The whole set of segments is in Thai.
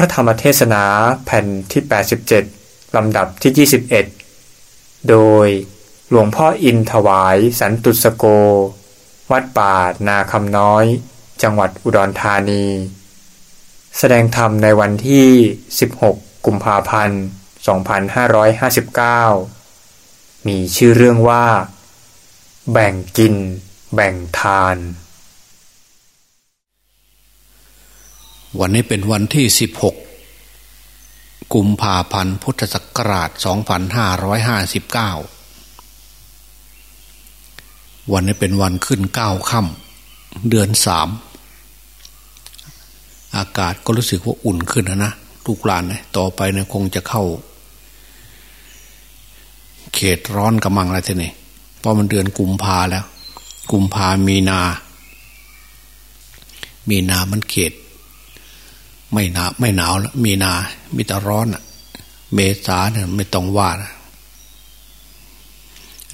ระธรรมเทศนาแผ่นที่ 87 ลำดับที่ 21 โดยหลวงพ่ออินถวายสันตุสโก วัดป่านาคำน้อย จังหวัดอุดรธานี แสดงธรรมในวันที่ 16 กุมภาพันธ์ 2559 มีชื่อเรื่องว่า แบ่งกิน แบ่งทาน วันนี้เป็นวันที่ 16 กุมภาพันธ์พุทธศักราช 2559 วันนี้เป็นวันขึ้นเก้าค่ำเดือนสามอากาศก็รู้สึกว่าอุ่นขึ้นนะนะลูกหลานนะต่อไปเนี่ยคงจะเข้า เขตร้อนกำมังอะไรทีนี่เพราะมันเดือนกุมภาแล้ว กุมภามีนา มีนามันเขต ไม่หนาวไม่หนาวแล้วมีนามีแต่ร้อนอะเมษาเนี่ยไม่ต้องว่านะ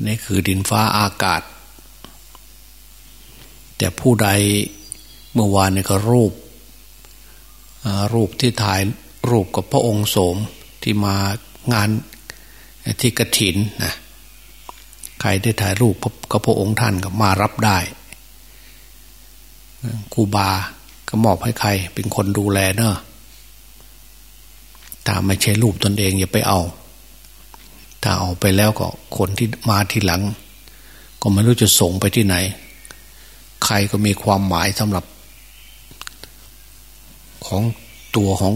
นี่คือดินฟ้าอากาศ แต่ผู้ใดเมื่อวานนี่ก็รูป รูปที่ถ่ายรูปกับพระองค์โสมที่มางานที่กระถินนะใครได้ถ่ายรูปกับพระองค์ท่านก็มารับได้ครูบา ก็มอบให้ใคร เป็นคนดูแลเนอะถ้าไม่ใช่รูปตนเองอย่าไปเอา ถ้าเอาไปแล้วก็คนที่มาทีหลัง ก็ไม่รู้จะส่งไปที่ไหน ใครก็มีความหมายสำหรับ ของตัวของ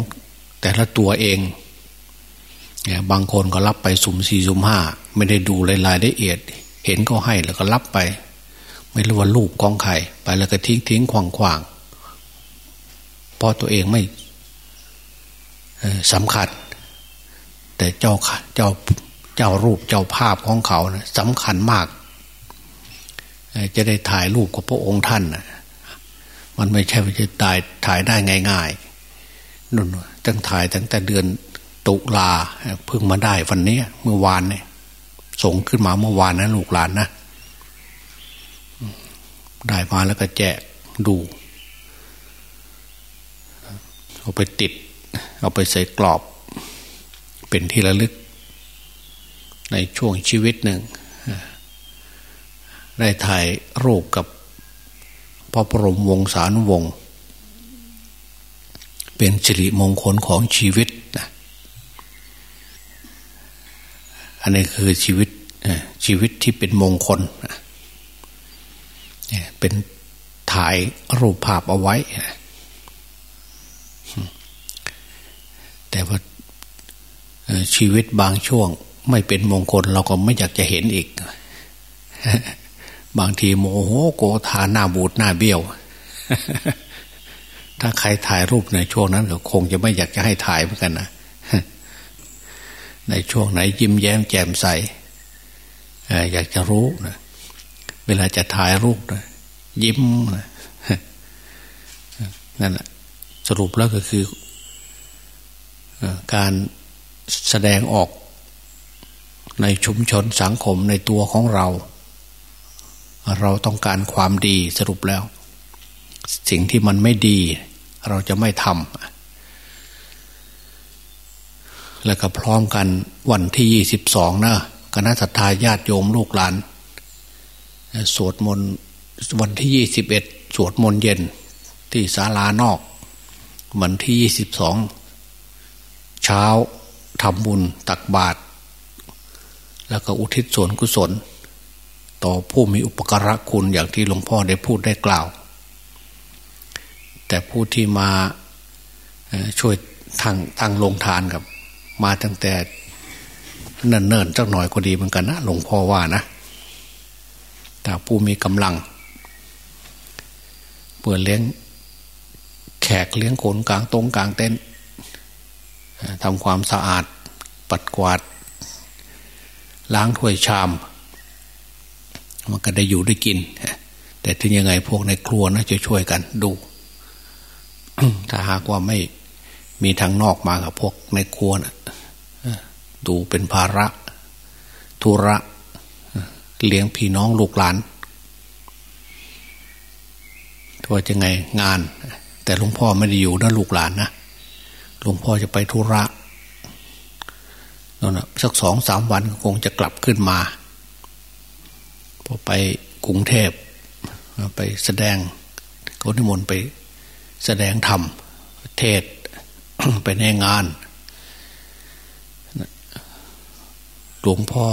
แต่ละตัวเองเนี่ยบางคนก็รับไปสุ่มสี่สุ่มห้าไม่ได้ดูรายละเอียด เห็นก็ให้แล้วก็รับไป ไม่รู้ว่ารูปของใครไปแล้วก็ทิ้งทิ้งขวางขวาง พราะตัวเองไม่สำคัญ แต่เจ้าเจ้าเจ้ารูปเจ้าภาพของเขานะสำคัญมาก จะได้ถ่ายรูปกับพระองค์ท่านนะมันไม่ใช่ว่าจะถ่ายถ่ายได้ง่ายๆนุ่นตั้งถ่ายตั้งแต่เดือนตุลาเพิ่งมาได้วันนี้เมื่อวานเนี่ยส่งขึ้นมาเมื่อวานนะลูกหลานนะได้มาแล้วก็แจกดู เอาไปติด เอาไปใส่กรอบ เป็นที่ระลึก ในช่วงชีวิตหนึ่ง ได้ถ่ายรูปกับพระบรมวงศานุวงศ์เป็นสิริมงคลของชีวิตนะอันนี้คือชีวิตชีวิตที่เป็นมงคลเป็นถ่ายรูปภาพเอาไว้ แต่ว่าชีวิตบางช่วง ไม่เป็นมงคลเราก็ไม่อยากจะเห็นอีก บางทีโมโหโกธาหน้าบูดหน้าเบี้ยว ถ้าใครถ่ายรูปในช่วงนั้นก็คงจะไม่อยากจะให้ถ่ายเหมือนกันนะในช่วงไหนยิ้มแย้มแจ่มใสอยากจะรู้นะเวลาจะถ่ายรูปนะยิ้มนะนั่นแหละสรุปแล้วก็คือ การแสดงออกในชุมชนสังคมในตัวของเรา เราต้องการความดีสรุปแล้ว สิ่งที่มันไม่ดี เราจะไม่ทำแล้วก็พร้อมกันวันที่ยี่สิบสองนะคณะสัตยาญาติโยมลูกหลาน สวดมนต์วันที่ยี่สิบเอ็ดสวดมนต์เย็นที่ศาลานอก วันที่ยี่สิบสอง เช้าทำบุญตักบาตรแล้วก็อุทิศส่วนกุศล ต่อผู้มีอุปการะคุณอย่างที่หลวงพ่อได้พูดได้กล่าว แต่ผู้ที่มาช่วยทางทางลงทานกับ มาตั้งแต่เนิ่นๆจักหน่อยก็ดีเหมือนกันนะหลวงพ่อว่านะแต่ผู้มีกำลังเปิดเลี้ยงแขกเลี้ยงขนกลางตรงกลางเต็นท์ ทำความสะอาดปัดกวาด ล้างถ้วยชาม มันก็ได้อยู่ได้กิน แต่ถึงยังไงพวกในครัวนะจะช่วยกันดู ถ้าหากว่าไม่มีทางนอกมากับพวกในครัวนะดูเป็นภาระธุระ เลี้ยงพี่น้องลูกหลานว่าจะไงงาน แต่หลวงพ่อไม่ได้อยู่นะลูกหลานนะ หลวงพ่อจะไปธุระนั่นนะสักสองสามวันคงจะกลับขึ้นมา พอไปกรุงเทพไปแสดงเขานิมนต์ไปแสดงธรรมเทศไปในงานหลวงพ่อ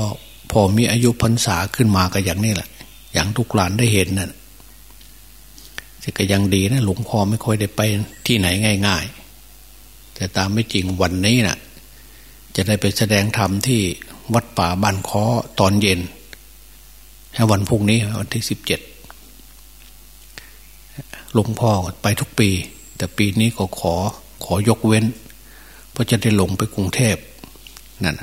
พอมีอายุพรรษาขึ้นมาก็อย่างนี้แหละ อย่างทุกหลานได้เห็นนะ่ะก็ยังดีนะหลวงพ่อไม่ค่อยได้ไปที่ไหนง่าย ๆ แต่ตามไม่จริงวันนี้นะ่ะ จะได้ไปแสดงธรรมที่วัดป่าบ้านคอตอนเย็นวันพรุ่งนี้วันที่สิบเจ็ดหลวงพ่อไปทุกปี แต่ปีนี้ก็ขอขอยกเว้น เพราะจะได้ลงไปกรุงเทพนั่น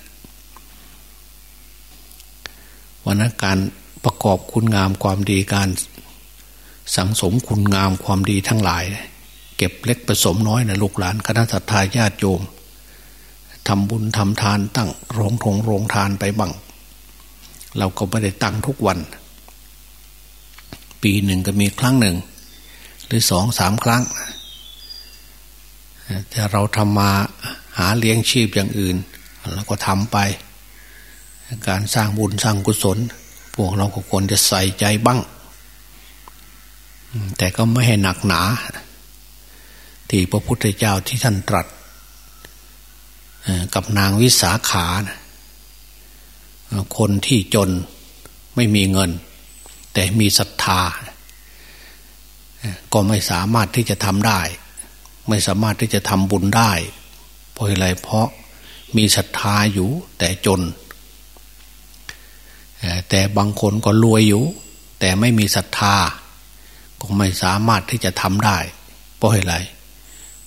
วันนั้นการประกอบคุณงามความดีการสังสมคุณงามความดีทั้งหลาย เก็บเล็กผสมน้อยนะลูกหลานคณะสัตยาญาติโยมทำบุญทำทานตั้งโรงทงโรงทานไปบ้าง เราก็ไม่ได้ตั้งทุกวัน ปีหนึ่งก็มีครั้งหนึ่ง หรือสองสามครั้ง แต่เราทำมาหาเลี้ยงชีพอย่างอื่นเราก็ทำไป การสร้างบุญสร้างกุศล พวกเราก็ควรจะใส่ใจบ้าง แต่ก็ไม่ให้หนักหนา ที่พระพุทธเจ้าที่ท่านตรัสกับนางวิสาขานะคนที่จนไม่มีเงิน แต่มีศรัทธา ก็ไม่สามารถที่จะทำได้ ไม่สามารถที่จะทำบุญได้ เพราะอะไรเพราะมีศรัทธาอยู่แต่จน แต่บางคนก็รวยอยู่ แต่ไม่มีศรัทธา ก็ไม่สามารถที่จะทำได้ เพราะอะไรเ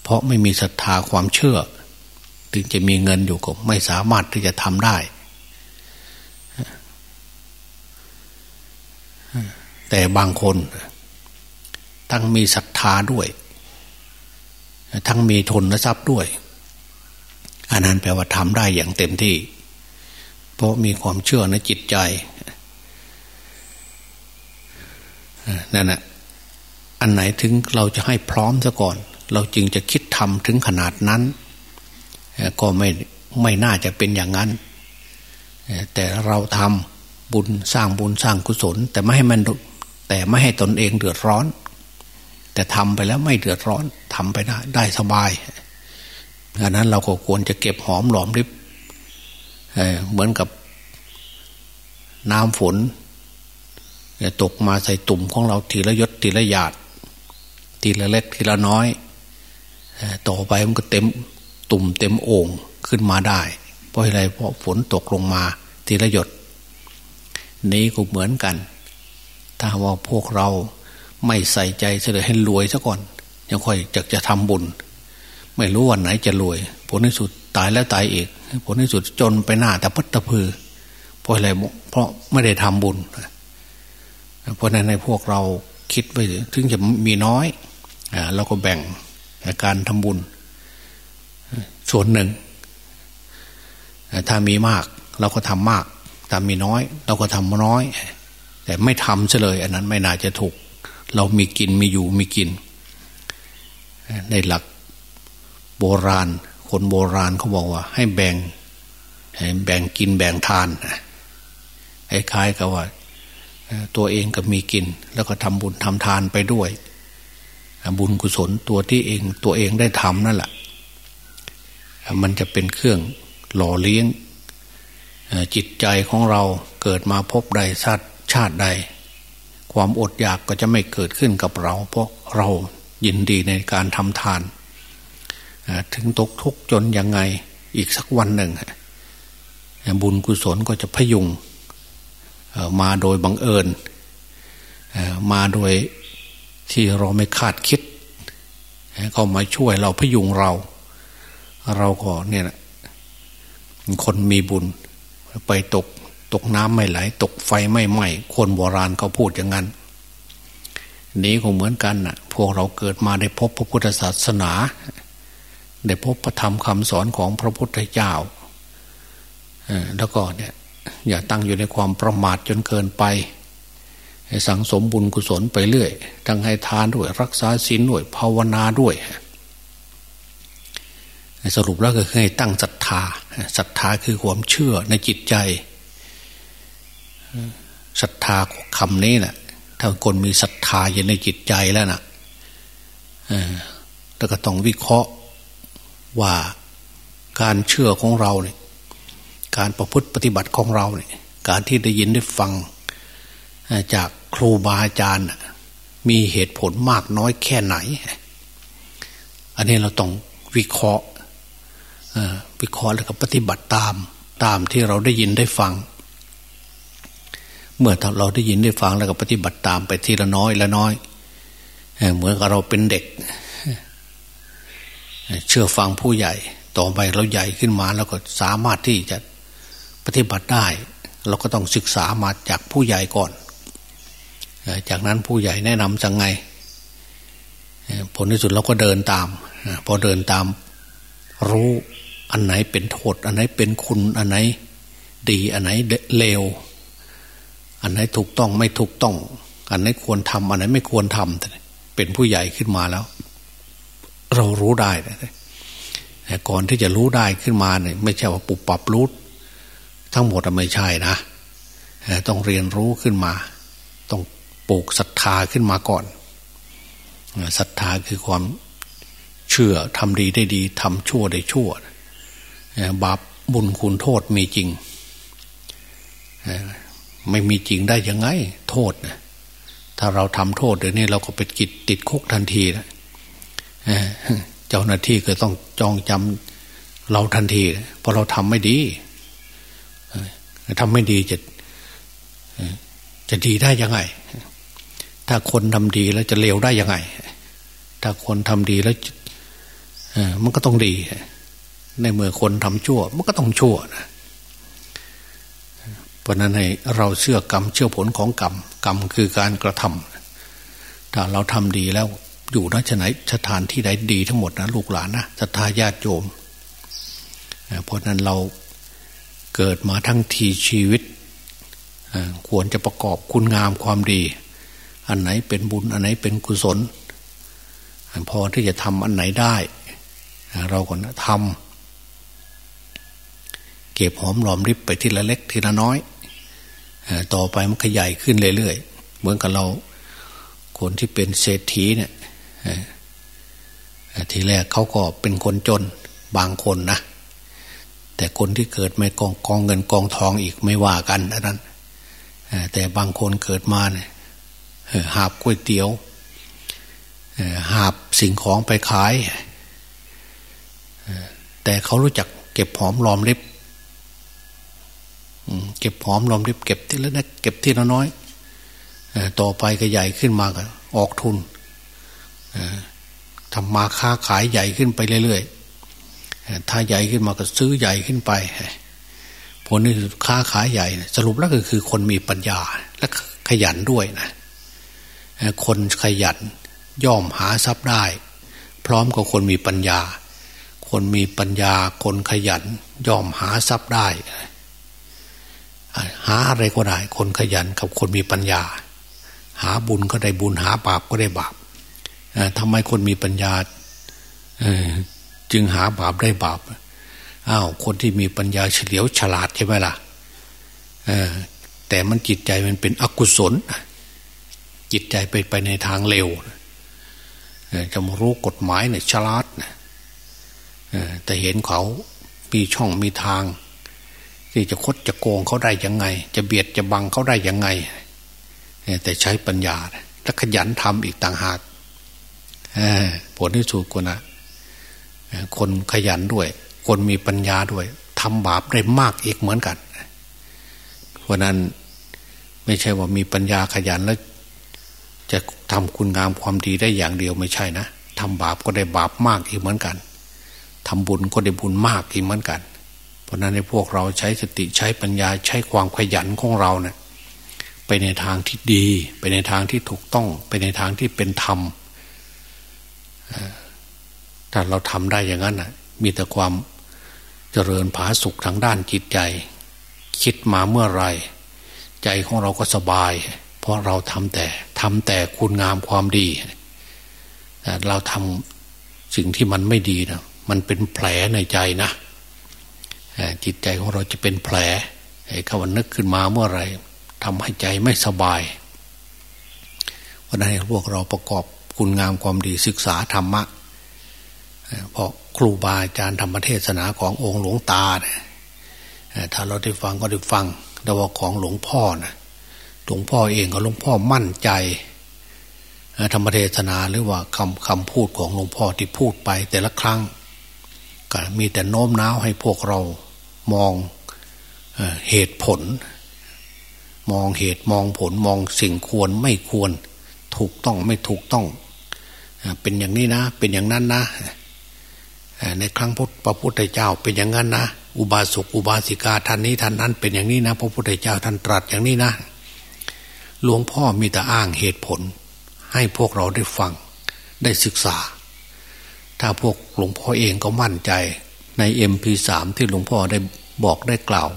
พราะไม่มีศรัทธาความเชื่อ ถึงจะมีเงินอยู่ก็ไม่สามารถที่จะทำได้ แต่บางคนทั้งมีศรัทธาด้วย ทั้งมีทุนทรัพย์ด้วย อันนั้นแปลว่าทำได้อย่างเต็มที่ เพราะมีความเชื่อในจิตใจนั่นแหะอันไหนถึงเราจะให้พร้อมซะก่อน เราจึงจะคิด ทำถึงขนาดนั้น ก็ไม่ไม่น่าจะเป็นอย่างนั้น แต่เราทำบุญสร้างบุญสร้างกุศล แต่ไม่ให้มันแต่ไม่ให้ตนเองเดือดร้อน แต่ทำไปแล้วไม่เดือดร้อนทำไปได้ได้สบายดังนั้นเราก็ควรจะเก็บหอมหลอมริบเหมือนกับน้ำฝนตกมาใส่ตุ่มของเราทีละยศทีละหยาด ทีละเล็กทีละน้อย ต่อไปมันก็เต็มตุ่มเต็มโอ่งขึ้นมาได้ เพราะอะไรเพราะฝนตกลงมาทีละหยด นี้ก็เหมือนกัน ถ้าว่าพวกเราไม่ใส่ใจเสดให้รวยซะก่อน ยังค่อยจะจะทำบุญ ไม่รู้วันไหนจะรวย ผลที่สุดตายแล้วตายอีก ผลที่สุดจนไปหน้าแต่พัตะพือ เพราะอะไรเพราะไม่ได้ทำบุญ เพราะนั้นในพวกเราคิดไปถึงจะมีน้อยเราก็แบ่ง การทำบุญ ส่วนหนึ่ง ถ้ามีมากเราก็ทำมาก ถ้ามีน้อย เราก็ทำน้อย แต่ไม่ทำเฉลย อันนั้นไม่น่าจะถูก เรามีกินมีอยู่มีกิน ในหลักโบราณ คนโบราณเขาบอกว่า ให้แบ่งแบ่งกินแบ่งทานคล้ายๆกับว่า ตัวเองก็มีกิน แล้วก็ทำบุญทำทานไปด้วย บุญกุศลตัวที่เองตัวเองได้ทำนั่นแหละมันจะเป็นเครื่องหล่อเลี้ยงจิตใจของเราเกิดมาพบใดชาติชาติใด ความอดอยากก็จะไม่เกิดขึ้นกับเรา เพราะเรายินดีในการทำทาน ถึงตกทุกข์จนยังไงอีกสักวันหนึ่ง บุญกุศลก็จะพยุงมาโดยบังเอิญมาโดย ที่เราไม่คาดคิดเขามาช่วยเราพยุงเรา เราก็เนี่ยคนมีบุญ ไปตกตกน้ำไม่ไหล ตกไฟไม่ไหม้คนโบราณเขาพูดอย่างนั้น นี้ก็เหมือนกันน่ะ พวกเราเกิดมาได้พบพระพุทธศาสนา ได้พบพระธรรมคำสอนของพระพุทธเจ้าแล้วก็เนี่ย อย่าตั้งอยู่ในความประมาทจนเกินไป สังสมบุญกุศลไปเรื่อย ทั้งให้ทานด้วยรักษาศีลด้วยภาวนาด้วย สรุปแล้วก็คือให้ตั้งศรัทธาศรัทธาคือความเชื่อในจิตใจศรัทธาคำนี้นะ่ะ ถ้าคนมีศรัทธาอยู่ในจิตใจแล้วนะ่ะแล้วก็ต้องวิเคราะห์ว่าการเชื่อของเราเนี่ย การประพฤติปฏิบัติของเราเนี่ย การที่ได้ยินได้ฟัง จากครูบาอาจารย์ มีเหตุผลมากน้อยแค่ไหน อันนี้เราต้องวิเคราะห์วิเคราะห์แล้วก็ปฏิบัติตามตามที่เราได้ยินได้ฟัง เมื่อเราได้ยินได้ฟังแล้วก็ปฏิบัติตามไปทีละน้อยละน้อยเหมือนกับเราเป็นเด็ก เชื่อฟังผู้ใหญ่ ต่อไปเราใหญ่ขึ้นมาแล้วก็สามารถที่จะปฏิบัติได้ เราก็ต้องศึกษามาจากผู้ใหญ่ก่อน จากนั้นผู้ใหญ่แนะนำจังไง ผลที่สุดเราก็เดินตาม พอเดินตามรู้อันไหนเป็นโทษ อันไหนเป็นคุณอันไหนดีอันไหนเลว อันไหนถูกต้องไม่ถูกต้อง อันไหนควรทำอันไหนไม่ควรทำเป็นผู้ใหญ่ขึ้นมาแล้ว เรารู้ได้แต่ก่อนที่จะรู้ได้ขึ้นมาเนี่ยไม่ใช่ว่าปุบปับรู้ทั้งหมดไม่ใช่นะต้องเรียนรู้ขึ้นมา ปลูกศรัทธาขึ้นมาก่อนศรัทธาคือความเชื่อทำดีได้ดีทำชั่วได้ชั่วบาปบุญคุณโทษมีจริง ไม่มีจริงได้ยังไง โทษนะถ้าเราทำโทษเดี๋ยวนี้เราก็เป็นกิจติดคุกทันทีนะเจ้าหน้าที่ก็ต้องจองจำเราทันทีเพราะเราทำไม่ดีทำไม่ดีจะจะดีได้ยังไง ถ้าคนทำดีแล้วจะเลวได้ยังไง ถ้าคนทำดีแล้วมันก็ต้องดี ในเมื่อคนทำชั่ว มันก็ต้องชั่วนะเพราะนั้นให้เราเชื่อกรรมเชื่อผลของกรรมกรรมคือการกระทำถ้าเราทำดีแล้วอยู่นะชไหนสถานที่ใดดีทั้งหมดนะลูกหลานนะศรัทธาญาติโยมเพราะนั้นเราเกิดมาทั้งทีชีวิต ควรจะประกอบคุณงามความดี อันไหนเป็นบุญ อันไหนเป็นกุศล พอที่จะทำอันไหนได้ เราก็ทำเก็บหอมรอมริบไปทีละเล็กทีละน้อย ต่อไปมันขยายขึ้นเรื่อยๆ เหมือนกับเรา คนที่เป็นเศรษฐีเนี่ยทีแรกเขาก็เป็นคนจนบางคนนะแต่คนที่เกิดไม่กองกองเงินกองทองอีกไม่ว่ากันอันนั้นแต่บางคนเกิดมาเนี่ย หาบก๋วยเตี๋ยวหาบสิ่งของไปขาย แต่เขารู้จักเก็บหอมรอมริบเก็บหอมรอมริบเก็บทีละนิดเก็บทีละน้อยต่อไปก็ใหญ่ขึ้นมาก็ออกทุนทำมาค้าขายใหญ่ขึ้นไปเรื่อยๆถ้าใหญ่ขึ้นมาก็ซื้อใหญ่ขึ้นไปผลนี่ค้าขายใหญ่ สรุปแล้วก็คือคนมีปัญญาและขยันด้วยนะ คนขยันย่อมหาทรัพย์ได้ พร้อมกับคนมีปัญญา คนมีปัญญาคนขยันย่อมหาทรัพย์ได้ หาอะไรก็ได้ คนขยันกับคนมีปัญญา หาบุญก็ได้บุญหาบาปก็ได้บาปทำไมคนมีปัญญาจึงหาบาปได้บาปอ้าวคนที่มีปัญญาเฉลียวฉลาดใช่ไหมล่ะแต่มันจิตใจมันเป็นอกุศล จิตใจไปไปในทางเร็วจะมารู้กฎหมายเนี่ยฉลาดนะแต่เห็นเขามีช่องมีทาง ที่จะคดจะโกงเขาได้ยังไง จะเบียดจะบังเขาได้ยังไง แต่ใช้ปัญญาและขยันทำอีกต่างหากผลที่สุดกนะคนขยันด้วย คนมีปัญญาด้วยทำบาปได้มากอีกเหมือนกันเพราะนั้นไม่ใช่ว่ามีปัญญาขยันแล้ว จะทำคุณงามความดีได้อย่างเดียวไม่ใช่นะทำบาปก็ได้บาปมากอีกเหมือนกันทำบุญก็ได้บุญมากอีกเหมือนกัน เพราะนั้นในพวกเราใช้สติใช้ปัญญาใช้ความขยันของเราเนะี่ยไปในทางที่ดี ไปในทางที่ถูกต้องไปในทางที่เป็นธรรมถ้าเราทำได้อย่างนั้นนะมีแต่ความเจริญผาสุขทางด้านจิตใจ คิดมาเมื่อไร ใจของเราก็สบาย ราะเราทำแต่ทำแต่คุณงามความดี เราทำสิ่งที่มันไม่ดีนะมันเป็นแผลในใจนะจิตใจของเราจะเป็นแผลคำว่านึกขึ้นมาเมื่อไรทำให้ใจไม่สบายวันนั้นพวกเราประกอบคุณงามความดีศึกษาธรรมะเพราะครูบาอาจารย์ธรรมเทศนาขององค์หลวงตาเนี่ยถ้าเราได้ฟังก็ได้ฟังแต่ว่าของหลวงพ่อนะ หลวงพ่อเองก็หลวงพ่อมั่นใจธรรมเทศนาหรือว่าคำคำพูดของหลวงพ่อที่พูดไปแต่ละครั้งก็มีแต่โน้มน้าวให้พวกเรามองเหตุผล มองเหตุมองผลมองสิ่งควรไม่ควร ถูกต้องไม่ถูกต้อง เป็นอย่างนี้นะ เป็นอย่างนั้นนะ ในครั้งพระพุทธเจ้าเป็นอย่างนั้นนะ อุบาสกอุบาสิกาท่านนี้ท่านนั้น เป็นอย่างนี้นะ พระพุทธเจ้าท่านตรัสอย่างนี้นะ หลวงพ่อมีแต่อ้างเหตุผล ให้พวกเราได้ฟังได้ศึกษา ถ้าพวกหลวงพ่อเองก็มั่นใจในเอ็มพีสามที่หลวงพ่อได้บอกได้กล่าว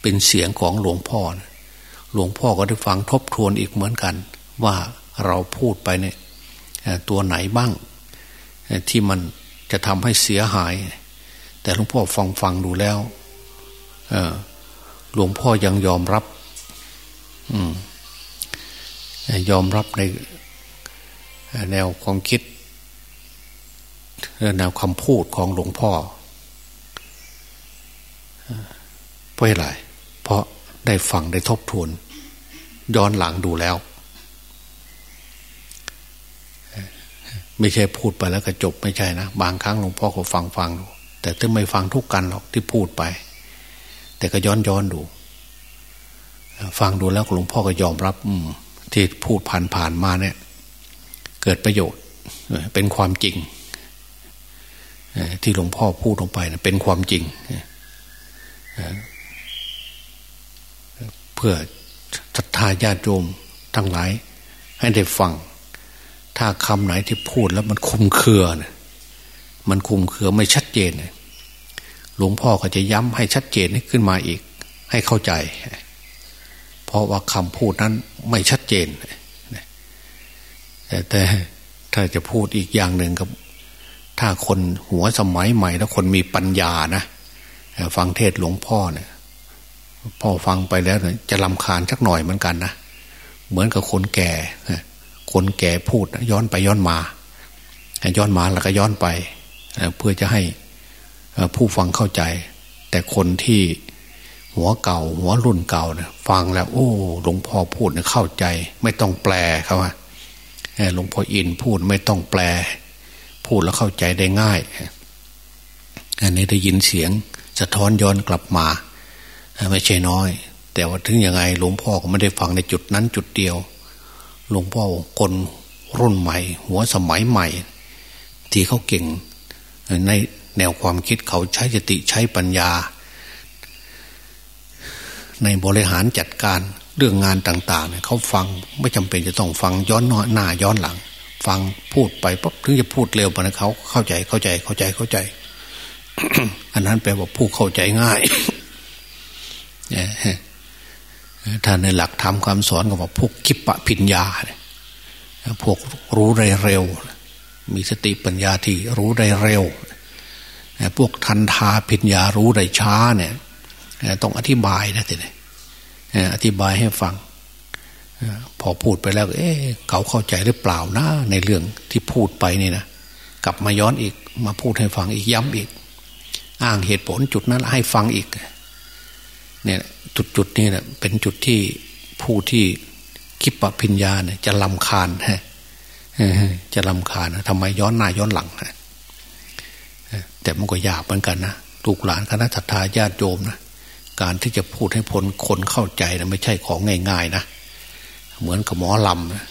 เป็นเสียงของหลวงพ่อหลวงพ่อก็ได้ฟังทบทวนอีกเหมือนกัน ว่าเราพูดไปเนี่ยตัวไหนบ้าง ที่มันจะทำให้เสียหาย แต่หลวงพ่อฟังฟังดูแล้วหลวงพ่อยังยอมรับ อืม ยอมรับในแนวความคิดแนวคำพูดของหลวงพ่อเพราะอะไรเพราะได้ฟังได้ทบทวน ย้อนหลังดูแล้ว ไม่ใช่พูดไปแล้วก็จบไม่ใช่นะ บางครั้งหลวงพ่อก็ฟังฟังดูแต่ถ้าไม่ฟังทุกกันหรอกที่พูดไป แต่ก็ย้อนย้อนดู ฟังดูแล้วหลวงพ่อก็ยอมรับ อื ที่พูดผ่านผ่านมาเนี่ย เกิดประโยชน์เป็นความจริงที่หลวงพ่อพูดลงไปนะเป็นความจริงเพื่อศรัทธาญาติโยมทั้งหลาย ให้ได้ฟัง ถ้าคำไหนที่พูดแล้วมันคุมเครือนะมันคุมเครือไม่ชัดเจน หลวงพ่อก็จะย้ำให้ชัดเจนขึ้นมาอีก ให้เข้าใจ เพราะว่าคำพูดนั้นไม่ชัดเจนแต่แต่ถ้าจะพูดอีกอย่างหนึ่งกับถ้าคนหัวสมัยใหม่แล้วคนมีปัญญานะฟังเทศหลวงพ่อเนี่ยพ่อฟังไปแล้วเนี่ยจะลำคาญสักหน่อยเหมือนกันนะเหมือนกับคนแก่คนแก่พูดย้อนไปย้อนมา ย้อนมาแล้วก็ย้อนไป เพื่อจะให้ผู้ฟังเข้าใจ แต่คนที่ หัวเก่า หัวรุ่นเก่าเนี่ยฟังแล้ว โอ้หลวงพ่อพูดเนี่ยเข้าใจ ไม่ต้องแปลเขาว่าหลวงพ่ออินพูดไม่ต้องแปล พูดแล้วเข้าใจได้ง่ายอันนี้ได้ยินเสียงสะท้อนย้อนกลับมาไม่ใช่น้อย แต่ว่าถึงยังไงหลวงพ่อก็ไม่ได้ฟังในจุดนั้นจุดเดียว หลวงพ่อคนรุ่นใหม่ หัวสมัยใหม่ ที่เขาเก่งในแนวความคิดเขาใช้สติใช้ปัญญา ในบริหารจัดการเรื่องงานต่าง ๆเนี่ยเขาฟังไม่จำเป็นจะต้องฟังย้อนหน้าย้อนหลัง ฟังพูดไปปุ๊บถึงจะพูดเร็วไปนะเขาเข้าใจเข้าใจเข้าใจเข้าใจ อันนั้นแปลว่าผู้เข้าใจง่ายถ้าในหลักธรรมคำสอนก็บอกพวกคิปะพิญญาพวกรู้ได้เร็ว มีสติปัญญาที่รู้ได้เร็ว พวกทันทาพิญญารู้ได้ช้าเนี่ย ต้องอธิบายนะทีนี้อธิบายให้ฟังพอพูดไปแล้ว เอ๊ะเขาเข้าใจหรือเปล่านะในเรื่องที่พูดไปนี่นะกลับมาย้อนอีกมาพูดให้ฟังอีกย้ำอีก อ้างเหตุผลจุดนั้นให้ฟังอีก เนี่ยจุดจุดนี้เนะเป็นจุดที่ผู้ที่คิดปพิญญาเนี่ยจะลำคาญฮะจะลำคาญทำไมย้อนหน้าย้อนหลังฮะแต่มันก็ยากเหมือนกันนะลูกหลานคณะสัตยาญาติโยมนะ การที่จะพูดให้ผลคนเข้าใจนะไม่ใช่ของง่าย ๆ นะ เหมือนกับหมอลำนะ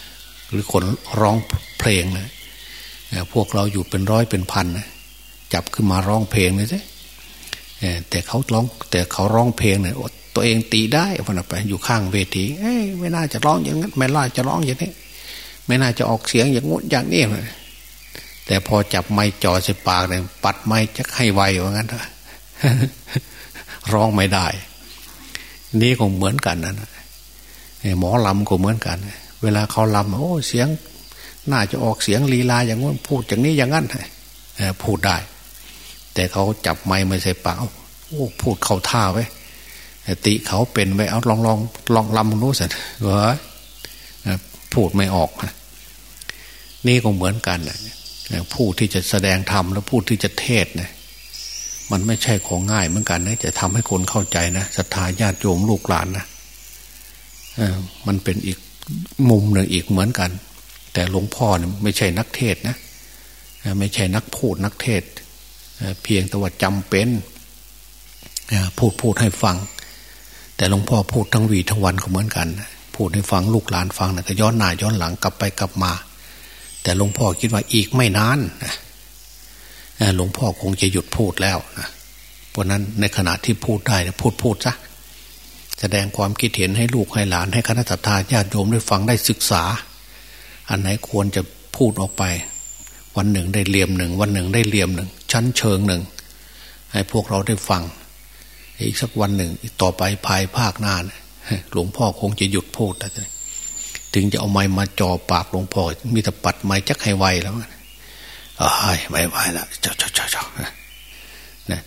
หรือคนร้องเพลงนะพวกเราอยู่เป็นร้อยเป็นพันนะจับขึ้นมาร้องเพลงเลยสิแต่เขาร้อง แต่เขาร้องเพลงเนี่ยตัวเองตีได้พนัไปอยู่ข้างเวทีเอ้ไม่น่าจะร้องอย่างนั้นไม่น่าจะร้องอย่างนี้ไม่น่าจะออกเสียงอย่างงู้นอย่างนี้แต่พอจับไม้จ่อใส่ปากเนี่ยปัดไม้จะให้ไวว่างั้น ร้องไม่ได้ นี่คงเหมือนกันนะหมอลำก็เหมือนกัน เวลาเขาลำโอ้เสียง น่าจะออกเสียงลีลาอย่างงู้นพูดอย่างนี้อย่างนั้นพูดได้ แต่เขาจับไม้ไม่ใส่ปากโอ้พูดเขาท่าไว้ติเขาเป็นไว้เอาลองลองลองลำรู้สิเว้ยพูดไม่ออกนี่ก็เหมือนกันผู้ที่จะแสดงธรรมแล้วผู้ที่จะเทศนะ มันไม่ใช่ของง่ายเหมือนกันนะจะทำให้คนเข้าใจนะศรัทธาญาติโยมลูกหลานนะมันเป็นอีกมุมหนึ่งอีกเหมือนกัน แต่หลวงพ่อเนี่ยไม่ใช่นักเทศนะไม่ใช่นักพูดนักเทศ เพียงแต่ว่าจำเป็นพูดพูดให้ฟัง แต่หลวงพ่อพูดทั้งวีทั้งวันก็เหมือนกัน พูดให้ฟังลูกหลานฟังนะก็ย้อนหน้าย้อนหลังกลับไปกลับมา แต่หลวงพ่อคิดว่าอีกไม่นาน หลวงพ่อคงจะหยุดพูดแล้วนะเพราะนั้นในขณะที่พูดได้พูดพูดซะแสดงความคิดเห็นให้ลูกให้หลานให้คณะทาญาติโยมได้ฟังได้ศึกษา อันไหนควรจะพูดออกไป วันหนึ่งได้เหลี่ยมหนึ่ง วันหนึ่งได้เหลี่ยมหนึ่ง ชั้นเชิงหนึ่ง ให้พวกเราได้ฟัง อีกสักวันหนึ่งต่อไปภายภาคหน้าหลวงพ่อคงจะหยุดพูดแต่ถึงจะเอาไม้มาจ่อปากหลวงพ่อมีแต่ปัดไม้จักให้ไวแล้ว เอ้ยไม่ไหวแล้วเจ้าเจ้าเจ้าเจ้านะ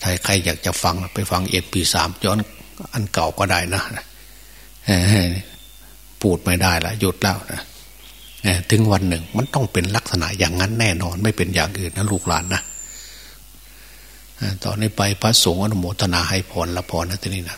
ถ้าใครอยากจะฟังไปฟังเอ็มพีสามย้อนอันเก่าก็ได้นะพูดไม่ได้ละหยุดแล้วนะถึงวันหนึ่ง มันต้องเป็นลักษณะอย่างนั้นแน่นอน ไม่เป็นอย่างอื่นนะลูกหลานนะตอนนี้ไปพระสงฆ์อนุโมทนาให้พรละพรนะที่นี้นะ